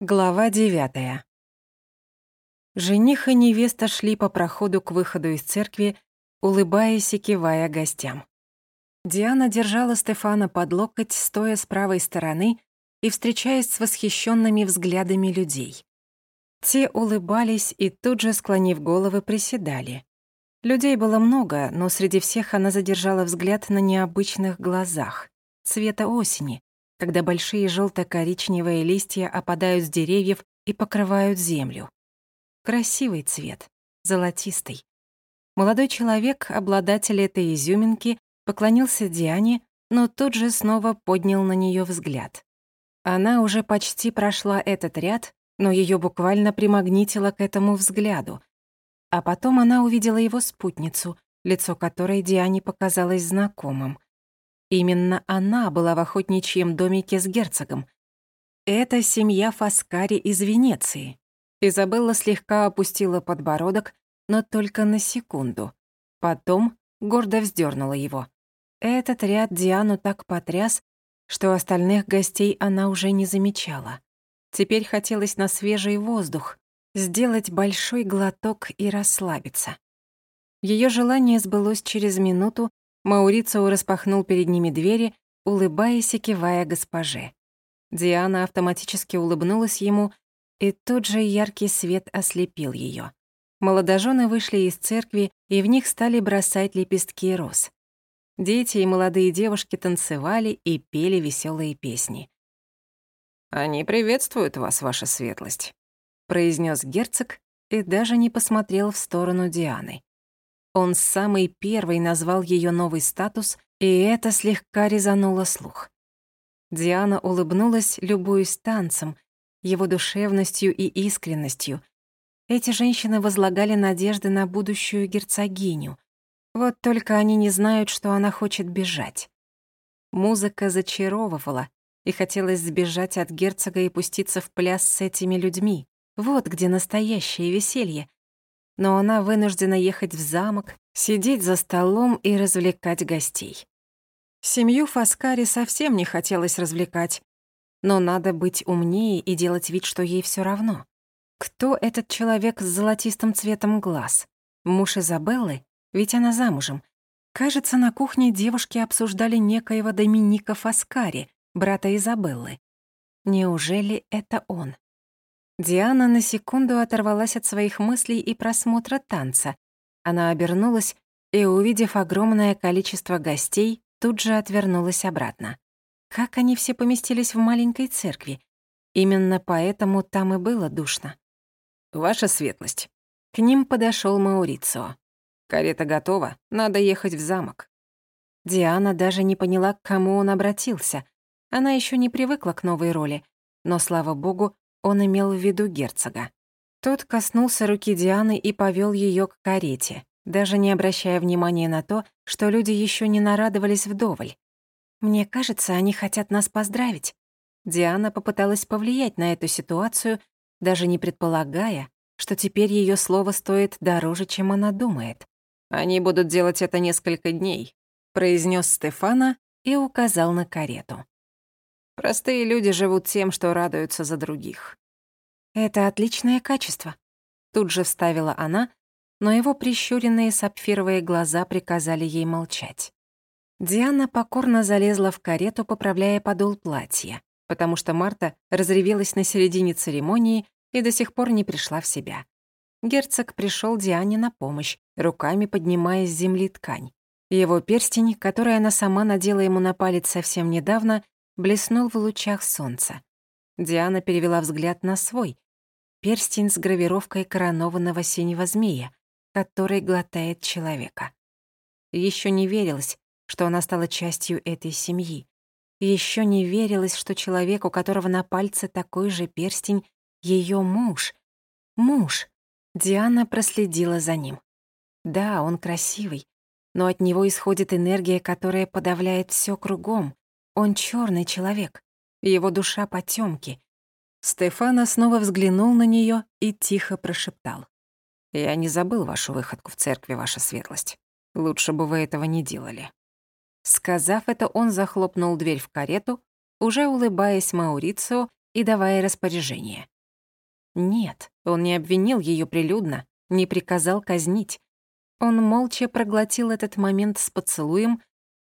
Глава девятая. Жених и невеста шли по проходу к выходу из церкви, улыбаясь и кивая гостям. Диана держала Стефана под локоть, стоя с правой стороны и встречаясь с восхищенными взглядами людей. Те улыбались и тут же, склонив головы, приседали. Людей было много, но среди всех она задержала взгляд на необычных глазах, цвета осени, когда большие желто-коричневые листья опадают с деревьев и покрывают землю. Красивый цвет, золотистый. Молодой человек, обладатель этой изюминки, поклонился Диане, но тут же снова поднял на нее взгляд. Она уже почти прошла этот ряд, но ее буквально примагнитило к этому взгляду. А потом она увидела его спутницу, лицо которой Диане показалось знакомым. Именно она была в охотничьем домике с герцогом. Это семья Фаскари из Венеции. Изабелла слегка опустила подбородок, но только на секунду. Потом гордо вздернула его. Этот ряд Диану так потряс, что остальных гостей она уже не замечала. Теперь хотелось на свежий воздух, сделать большой глоток и расслабиться. Ее желание сбылось через минуту, Маурицио распахнул перед ними двери, улыбаясь и кивая госпоже. Диана автоматически улыбнулась ему, и тут же яркий свет ослепил ее. Молодожены вышли из церкви, и в них стали бросать лепестки роз. Дети и молодые девушки танцевали и пели веселые песни. «Они приветствуют вас, ваша светлость», — произнес герцог и даже не посмотрел в сторону Дианы. Он самый первый назвал ее новый статус, и это слегка резануло слух. Диана улыбнулась, любуясь танцем, его душевностью и искренностью. Эти женщины возлагали надежды на будущую герцогиню. Вот только они не знают, что она хочет бежать. Музыка зачаровывала, и хотелось сбежать от герцога и пуститься в пляс с этими людьми. Вот где настоящее веселье, но она вынуждена ехать в замок, сидеть за столом и развлекать гостей. Семью Фаскари совсем не хотелось развлекать, но надо быть умнее и делать вид, что ей все равно. Кто этот человек с золотистым цветом глаз? Муж Изабеллы? Ведь она замужем. Кажется, на кухне девушки обсуждали некоего Доминика Фаскари, брата Изабеллы. Неужели это он? Диана на секунду оторвалась от своих мыслей и просмотра танца. Она обернулась и, увидев огромное количество гостей, тут же отвернулась обратно. Как они все поместились в маленькой церкви? Именно поэтому там и было душно. «Ваша светлость». К ним подошел Маурицио. «Карета готова, надо ехать в замок». Диана даже не поняла, к кому он обратился. Она еще не привыкла к новой роли, но, слава богу, он имел в виду герцога. Тот коснулся руки Дианы и повел ее к карете, даже не обращая внимания на то, что люди еще не нарадовались вдоволь. «Мне кажется, они хотят нас поздравить». Диана попыталась повлиять на эту ситуацию, даже не предполагая, что теперь ее слово стоит дороже, чем она думает. «Они будут делать это несколько дней», — произнес Стефана и указал на карету. Простые люди живут тем, что радуются за других. Это отличное качество. Тут же вставила она, но его прищуренные сапфировые глаза приказали ей молчать. Диана покорно залезла в карету, поправляя подол платья, потому что Марта разревелась на середине церемонии и до сих пор не пришла в себя. Герцог пришел Диане на помощь, руками поднимая с земли ткань. Его перстень, который она сама надела ему на палец совсем недавно, блеснул в лучах солнца. Диана перевела взгляд на свой. Перстень с гравировкой коронованного синего змея, который глотает человека. Еще не верилось, что она стала частью этой семьи. Еще не верилось, что человек, у которого на пальце такой же перстень, ее муж. Муж. Диана проследила за ним. Да, он красивый, но от него исходит энергия, которая подавляет все кругом. Он черный человек, его душа потемки. Стефана снова взглянул на нее и тихо прошептал. «Я не забыл вашу выходку в церкви, ваша светлость. Лучше бы вы этого не делали». Сказав это, он захлопнул дверь в карету, уже улыбаясь Маурицио и давая распоряжение. Нет, он не обвинил ее прилюдно, не приказал казнить. Он молча проглотил этот момент с поцелуем,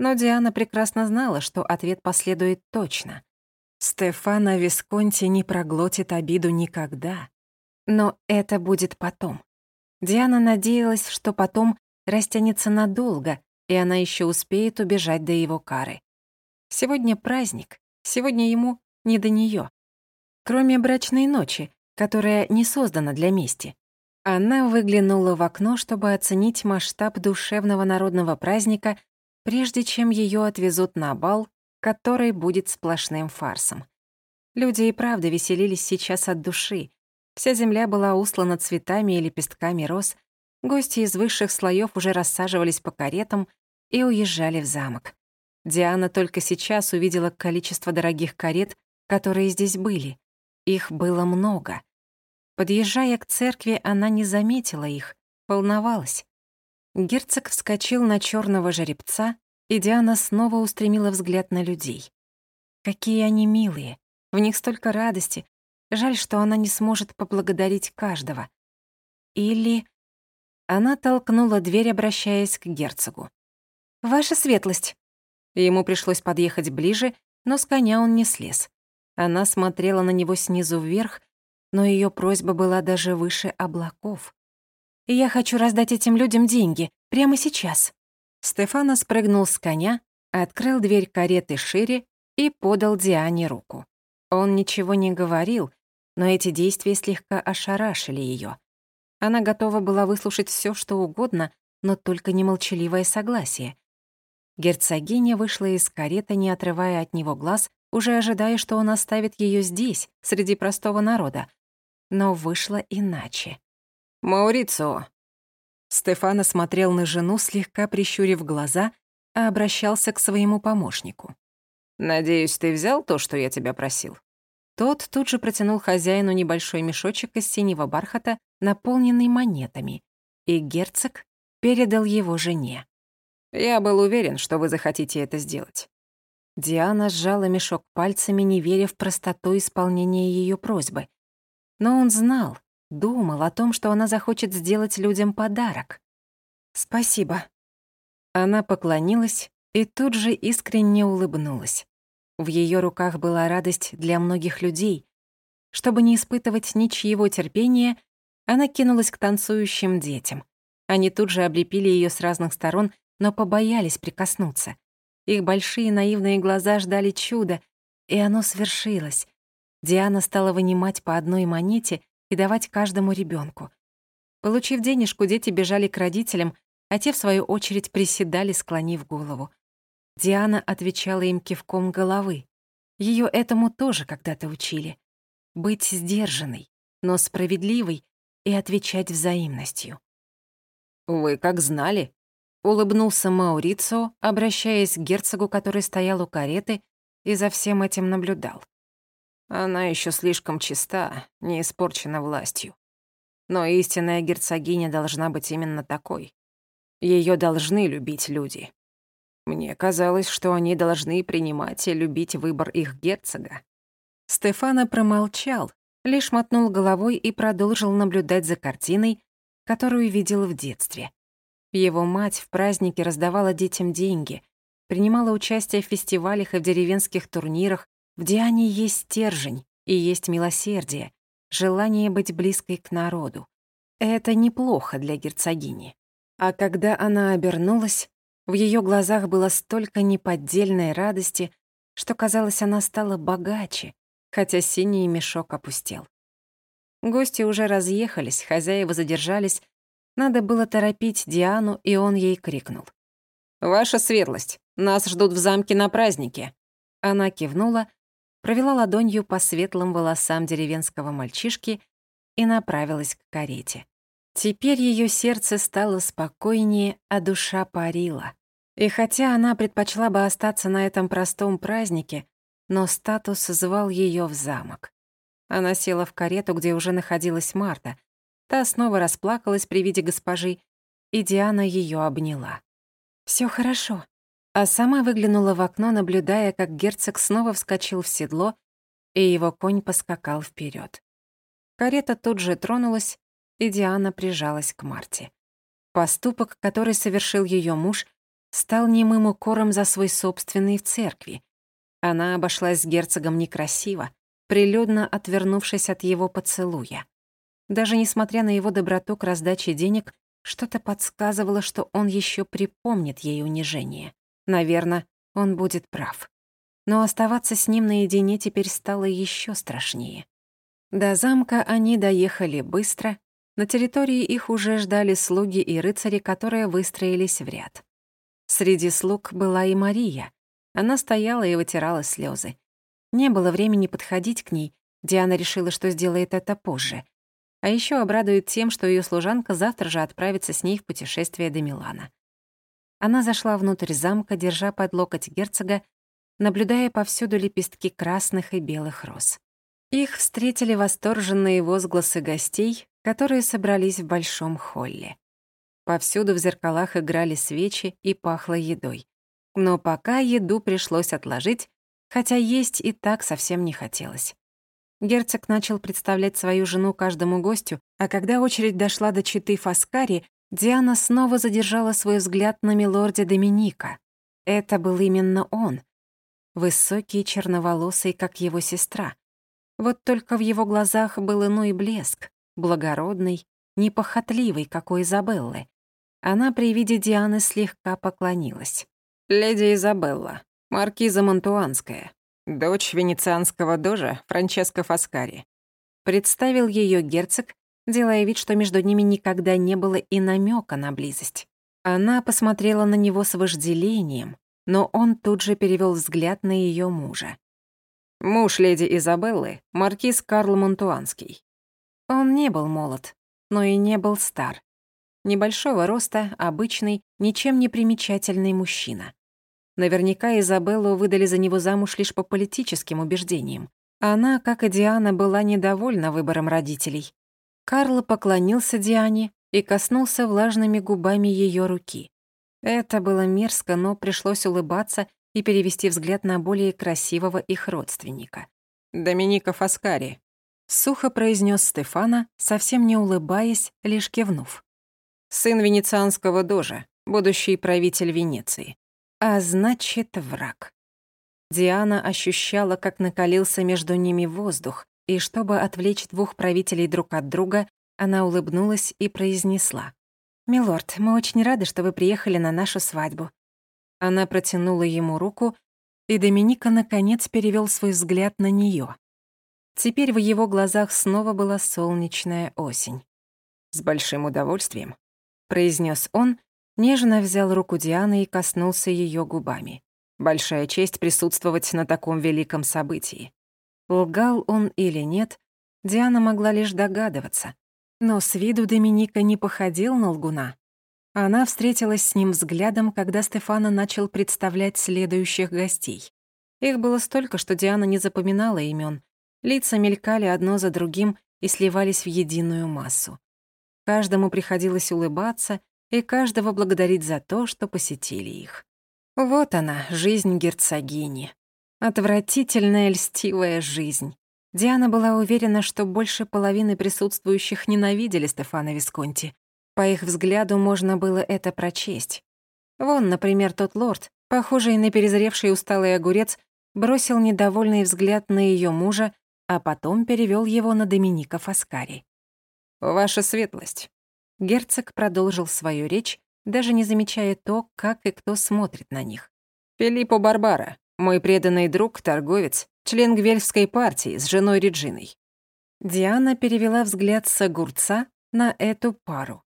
но Диана прекрасно знала, что ответ последует точно. Стефана Висконти не проглотит обиду никогда. Но это будет потом. Диана надеялась, что потом растянется надолго, и она еще успеет убежать до его кары. Сегодня праздник, сегодня ему не до нее. Кроме брачной ночи, которая не создана для мести. Она выглянула в окно, чтобы оценить масштаб душевного народного праздника, прежде чем ее отвезут на бал который будет сплошным фарсом. Люди и правда веселились сейчас от души. Вся земля была услана цветами и лепестками роз, гости из высших слоев уже рассаживались по каретам и уезжали в замок. Диана только сейчас увидела количество дорогих карет, которые здесь были. Их было много. Подъезжая к церкви, она не заметила их, волновалась. Герцог вскочил на черного жеребца, и Диана снова устремила взгляд на людей. Какие они милые, в них столько радости. Жаль, что она не сможет поблагодарить каждого. Или... Она толкнула дверь, обращаясь к герцогу. «Ваша светлость!» Ему пришлось подъехать ближе, но с коня он не слез. Она смотрела на него снизу вверх, но ее просьба была даже выше облаков. «Я хочу раздать этим людям деньги, прямо сейчас». Стефано спрыгнул с коня, открыл дверь кареты шире и подал Диане руку. Он ничего не говорил, но эти действия слегка ошарашили ее. Она готова была выслушать все, что угодно, но только не молчаливое согласие. Герцогиня вышла из кареты, не отрывая от него глаз, уже ожидая, что он оставит ее здесь, среди простого народа. Но вышло иначе. «Маурицио, Стефано смотрел на жену, слегка прищурив глаза, а обращался к своему помощнику. «Надеюсь, ты взял то, что я тебя просил?» Тот тут же протянул хозяину небольшой мешочек из синего бархата, наполненный монетами, и герцог передал его жене. «Я был уверен, что вы захотите это сделать». Диана сжала мешок пальцами, не веря в простоту исполнения ее просьбы. Но он знал, Думал о том, что она захочет сделать людям подарок. «Спасибо». Она поклонилась и тут же искренне улыбнулась. В ее руках была радость для многих людей. Чтобы не испытывать ничьего терпения, она кинулась к танцующим детям. Они тут же облепили ее с разных сторон, но побоялись прикоснуться. Их большие наивные глаза ждали чуда, и оно свершилось. Диана стала вынимать по одной монете и давать каждому ребенку. Получив денежку, дети бежали к родителям, а те, в свою очередь, приседали, склонив голову. Диана отвечала им кивком головы. Ее этому тоже когда-то учили. Быть сдержанной, но справедливой и отвечать взаимностью. «Вы как знали?» — улыбнулся Маурицо, обращаясь к герцогу, который стоял у кареты и за всем этим наблюдал. Она еще слишком чиста, не испорчена властью. Но истинная герцогиня должна быть именно такой. Ее должны любить люди. Мне казалось, что они должны принимать и любить выбор их герцога. Стефана промолчал, лишь мотнул головой и продолжил наблюдать за картиной, которую видел в детстве. Его мать в празднике раздавала детям деньги, принимала участие в фестивалях и в деревенских турнирах, в Диане есть стержень и есть милосердие, желание быть близкой к народу. Это неплохо для герцогини. А когда она обернулась, в ее глазах было столько неподдельной радости, что, казалось, она стала богаче, хотя синий мешок опустел. Гости уже разъехались, хозяева задержались. Надо было торопить Диану, и он ей крикнул. «Ваша светлость, нас ждут в замке на празднике». Она кивнула, провела ладонью по светлым волосам деревенского мальчишки и направилась к карете. Теперь ее сердце стало спокойнее, а душа парила. И хотя она предпочла бы остаться на этом простом празднике, но статус звал ее в замок. Она села в карету, где уже находилась Марта. Та снова расплакалась при виде госпожи, и Диана ее обняла. Все хорошо», а сама выглянула в окно, наблюдая, как герцог снова вскочил в седло и его конь поскакал вперед. Карета тут же тронулась, и Диана прижалась к Марте. Поступок, который совершил ее муж, стал немым укором за свой собственный в церкви. Она обошлась с герцогом некрасиво, прилюдно отвернувшись от его поцелуя. Даже несмотря на его доброту к раздаче денег, что-то подсказывало, что он еще припомнит ей унижение. Наверное, он будет прав. Но оставаться с ним наедине теперь стало еще страшнее. До замка они доехали быстро. На территории их уже ждали слуги и рыцари, которые выстроились в ряд. Среди слуг была и Мария. Она стояла и вытирала слезы. Не было времени подходить к ней. Диана решила, что сделает это позже. А еще обрадует тем, что ее служанка завтра же отправится с ней в путешествие до Милана. Она зашла внутрь замка, держа под локоть герцога, наблюдая повсюду лепестки красных и белых роз. Их встретили восторженные возгласы гостей, которые собрались в большом холле. Повсюду в зеркалах играли свечи и пахло едой. Но пока еду пришлось отложить, хотя есть и так совсем не хотелось. Герцог начал представлять свою жену каждому гостю, а когда очередь дошла до читы Фаскари, Диана снова задержала свой взгляд на милорде Доминика. Это был именно он. Высокий, черноволосый, как его сестра. Вот только в его глазах был иной блеск, благородный, непохотливый, как у Изабеллы. Она при виде Дианы слегка поклонилась. «Леди Изабелла, маркиза Монтуанская, дочь венецианского дожа Франческо Фаскари. Представил ее герцог, делая вид, что между ними никогда не было и намека на близость. Она посмотрела на него с вожделением, но он тут же перевел взгляд на ее мужа. Муж леди Изабеллы — маркиз Карл Монтуанский. Он не был молод, но и не был стар. Небольшого роста, обычный, ничем не примечательный мужчина. Наверняка Изабеллу выдали за него замуж лишь по политическим убеждениям. Она, как и Диана, была недовольна выбором родителей. Карл поклонился Диане и коснулся влажными губами ее руки. Это было мерзко, но пришлось улыбаться и перевести взгляд на более красивого их родственника. «Доминика Фаскари», — сухо произнес Стефана, совсем не улыбаясь, лишь кивнув. «Сын венецианского дожа, будущий правитель Венеции а значит, враг. Диана ощущала, как накалился между ними воздух, и чтобы отвлечь двух правителей друг от друга, она улыбнулась и произнесла. «Милорд, мы очень рады, что вы приехали на нашу свадьбу». Она протянула ему руку, и Доминика наконец перевел свой взгляд на нее. Теперь в его глазах снова была солнечная осень. «С большим удовольствием», — произнес он Нежно взял руку Дианы и коснулся ее губами. Большая честь присутствовать на таком великом событии. Лгал он или нет, Диана могла лишь догадываться. Но с виду Доминика не походил на лгуна. Она встретилась с ним взглядом, когда Стефана начал представлять следующих гостей. Их было столько, что Диана не запоминала имен. Лица мелькали одно за другим и сливались в единую массу. Каждому приходилось улыбаться и каждого благодарить за то, что посетили их. Вот она, жизнь герцогини. Отвратительная льстивая жизнь. Диана была уверена, что больше половины присутствующих ненавидели Стефана Висконти. По их взгляду можно было это прочесть. Вон, например, тот лорд, похожий на перезревший усталый огурец, бросил недовольный взгляд на ее мужа, а потом перевел его на Доминика Фаскари. «Ваша светлость, Герцог продолжил свою речь, даже не замечая то, как и кто смотрит на них. «Филиппо Барбара, мой преданный друг, торговец, член Гвельфской партии с женой Реджиной». Диана перевела взгляд с огурца на эту пару.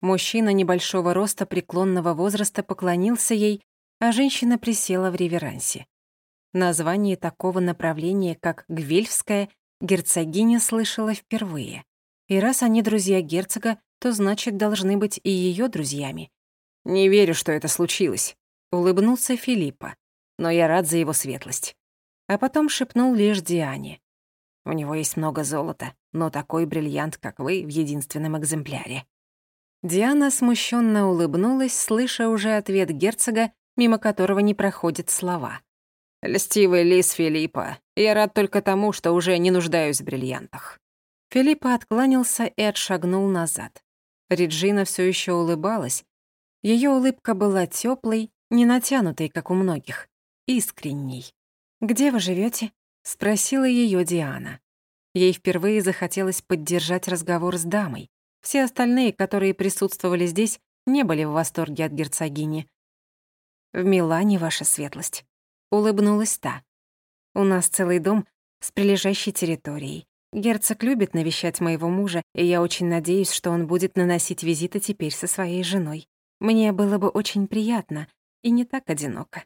Мужчина небольшого роста преклонного возраста поклонился ей, а женщина присела в реверансе. Название такого направления, как Гвельфская, герцогиня слышала впервые. И раз они друзья герцога, то значит, должны быть и ее друзьями. «Не верю, что это случилось», — улыбнулся Филиппа. «Но я рад за его светлость». А потом шепнул лишь Диане. «У него есть много золота, но такой бриллиант, как вы, в единственном экземпляре». Диана смущенно улыбнулась, слыша уже ответ герцога, мимо которого не проходят слова. «Льстивый лис Филиппа, я рад только тому, что уже не нуждаюсь в бриллиантах». Филиппа откланялся и отшагнул назад. Реджина все еще улыбалась. Ее улыбка была теплой, не натянутой, как у многих, искренней. «Где вы живете? спросила ее Диана. Ей впервые захотелось поддержать разговор с дамой. Все остальные, которые присутствовали здесь, не были в восторге от герцогини. «В Милане, ваша светлость», — улыбнулась та. «У нас целый дом с прилежащей территорией. Герцог любит навещать моего мужа, и я очень надеюсь, что он будет наносить визиты теперь со своей женой. Мне было бы очень приятно и не так одиноко.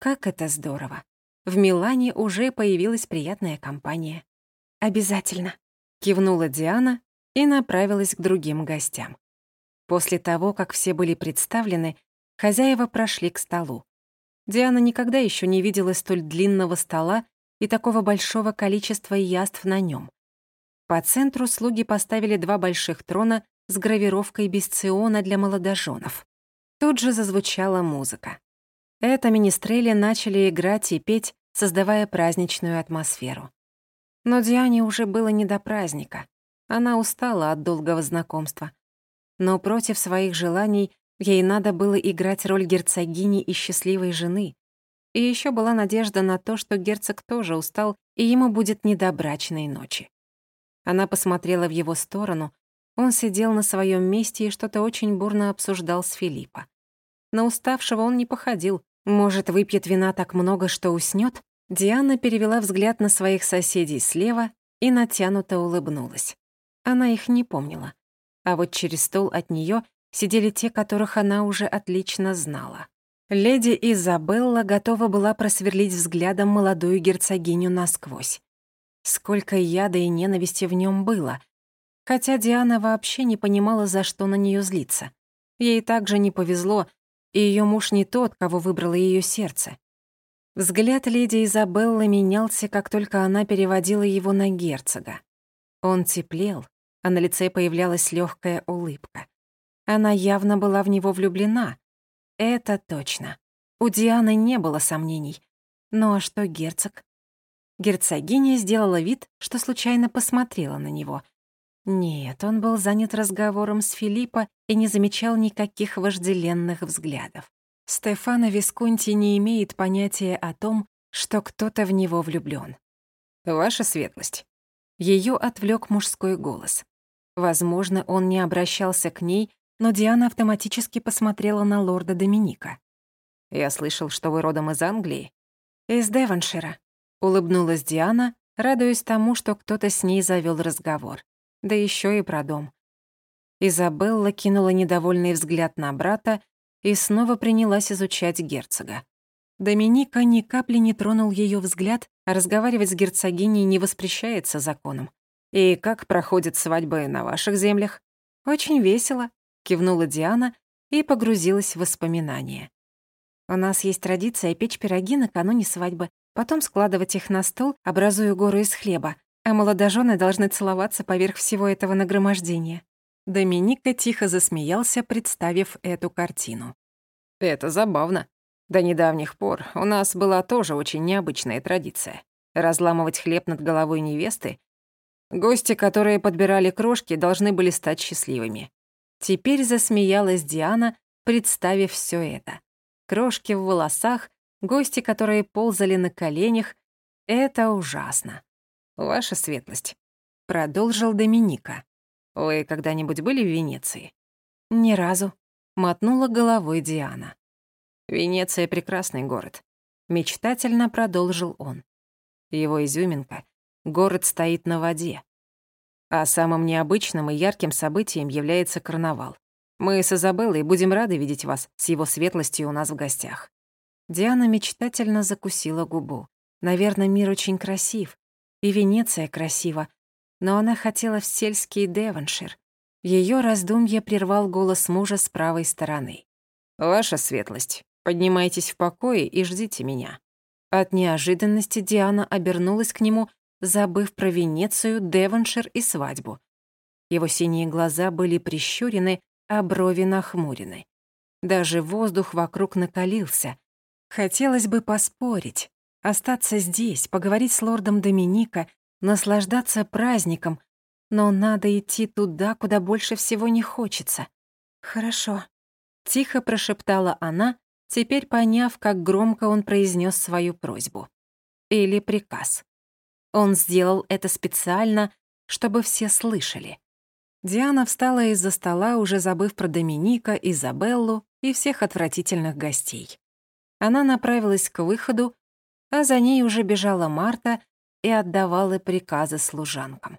Как это здорово. В Милане уже появилась приятная компания. «Обязательно», — кивнула Диана и направилась к другим гостям. После того, как все были представлены, хозяева прошли к столу. Диана никогда еще не видела столь длинного стола и такого большого количества яств на нем. По центру слуги поставили два больших трона с гравировкой бесциона для молодоженов. Тут же зазвучала музыка. Это министрели начали играть и петь, создавая праздничную атмосферу. Но Диане уже было не до праздника. Она устала от долгого знакомства. Но против своих желаний ей надо было играть роль герцогини и счастливой жены, и еще была надежда на то, что герцог тоже устал, и ему будет не до брачной ночи. Она посмотрела в его сторону. Он сидел на своем месте и что-то очень бурно обсуждал с Филиппа. На уставшего он не походил. Может, выпьет вина так много, что уснет? Диана перевела взгляд на своих соседей слева и натянуто улыбнулась. Она их не помнила. А вот через стол от нее сидели те, которых она уже отлично знала. Леди Изабелла готова была просверлить взглядом молодую герцогиню насквозь. Сколько яда и ненависти в нем было. Хотя Диана вообще не понимала, за что на нее злиться. Ей также не повезло, и ее муж не тот, кого выбрало ее сердце. Взгляд леди Изабеллы менялся, как только она переводила его на герцога. Он теплел, а на лице появлялась легкая улыбка. Она явно была в него влюблена, это точно. У Дианы не было сомнений. Ну а что герцог? Герцогиня сделала вид, что случайно посмотрела на него. Нет, он был занят разговором с Филиппо и не замечал никаких вожделенных взглядов. Стефано Висконти не имеет понятия о том, что кто-то в него влюблён. «Ваша светлость». Её отвлёк мужской голос. Возможно, он не обращался к ней, но Диана автоматически посмотрела на лорда Доминика. «Я слышал, что вы родом из Англии?» «Из Девоншира», — улыбнулась Диана, радуясь тому, что кто-то с ней завёл разговор. Да ещё и про дом. Изабелла кинула недовольный взгляд на брата и снова принялась изучать герцога. Доминика ни капли не тронул её взгляд, а разговаривать с герцогиней не воспрещается законом. «И как проходят свадьбы на ваших землях?» «Очень весело», кивнула Диана и погрузилась в воспоминания. У нас есть традиция печь пироги накануне свадьбы, потом складывать их на стол, образуя гору из хлеба, а молодожены должны целоваться поверх всего этого нагромождения. Доминика тихо засмеялся, представив эту картину. «Это забавно. До недавних пор у нас была тоже очень необычная традиция. Разламывать хлеб над головой невесты. Гости, которые подбирали крошки, должны были стать счастливыми. Теперь засмеялась Диана, представив все это. Крошки в волосах, гости, которые ползали на коленях. Это ужасно. «Ваша светлость», — продолжил Доминика. «Вы когда-нибудь были в Венеции?» «Ни разу», — мотнула головой Диана. «Венеция — прекрасный город», — мечтательно продолжил он. Его изюминка — город стоит на воде. А самым необычным и ярким событием является карнавал. Мы с Изабеллой будем рады видеть вас с его светлостью у нас в гостях». Диана мечтательно закусила губу. Наверное, мир очень красив. И Венеция красива. Но она хотела в сельский Девоншир. Ее раздумье прервал голос мужа с правой стороны. «Ваша светлость, поднимайтесь в покое и ждите меня». От неожиданности Диана обернулась к нему забыв про Венецию, Девоншир и свадьбу. Его синие глаза были прищурены, а брови нахмурены. Даже воздух вокруг накалился. Хотелось бы поспорить. Остаться здесь, поговорить с лордом Доминика, наслаждаться праздником, но надо идти туда, куда больше всего не хочется. «Хорошо», — тихо прошептала она, теперь поняв, как громко он произнес свою просьбу. Или приказ. Он сделал это специально, чтобы все слышали. Диана встала из-за стола, уже забыв про Доминика, Изабеллу и всех отвратительных гостей. Она направилась к выходу, а за ней уже бежала Марта и отдавала приказы служанкам.